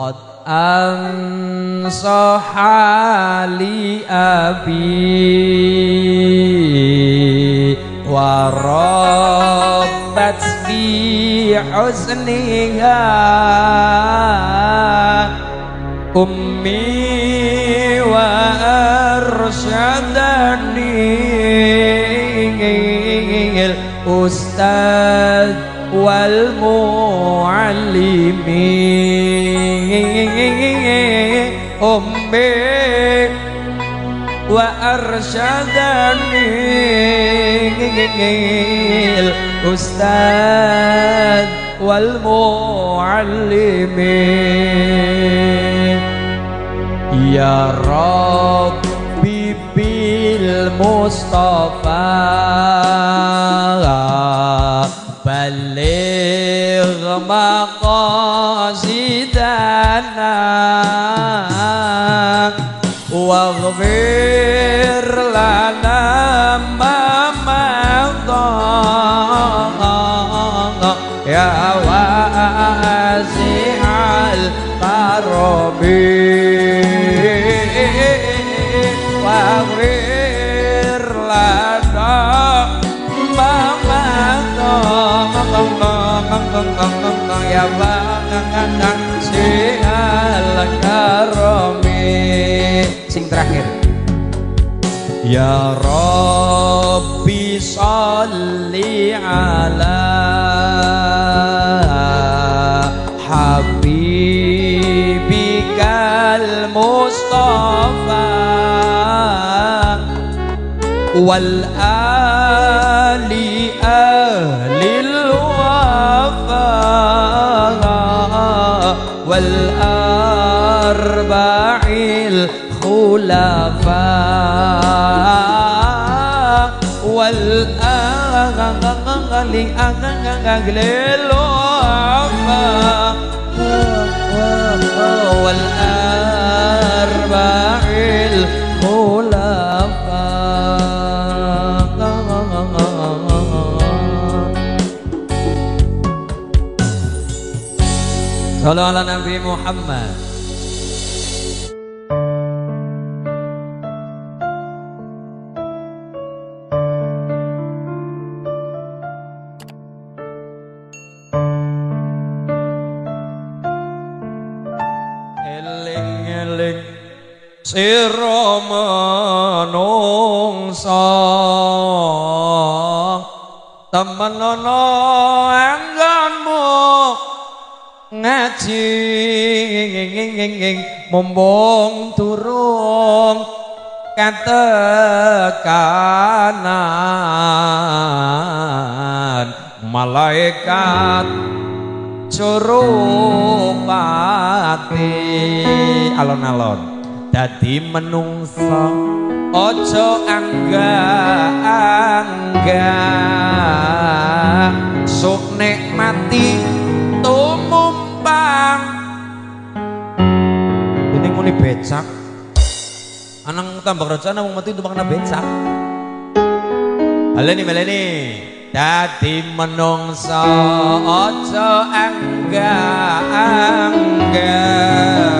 Ansahali abi wa rabbat bi husniha ummi wa ustad wal muallimi ummi wa arsyadani. Ustad waghfir lana ma ya wasi'al karobi waghfir lana ma ya wasi'al karobi sing terakhir. Ya Rabbi salli ala habibikal mustafa wal ali والأربع الخلفاء صلوا على نبي محمد sira manungsa temenana anggonmu ngaji. Mumpung durung katekanan malaikat curupati alon-alon dadi menungsa ojo angga angga suk nikmati tumumpang. Ini muni becak. Anang tambah rencana mau mati tumpang becak. Baleni baleni Dadi menungsa aja angga angga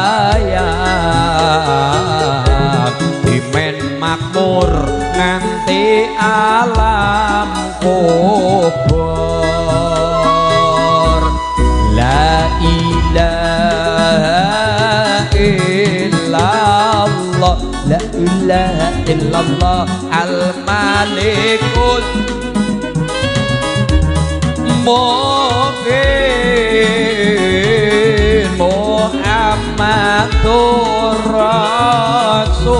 illallah al malikul mungkin Muhammadur Rasulullah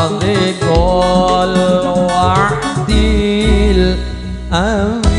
الصادق والوعد الأمين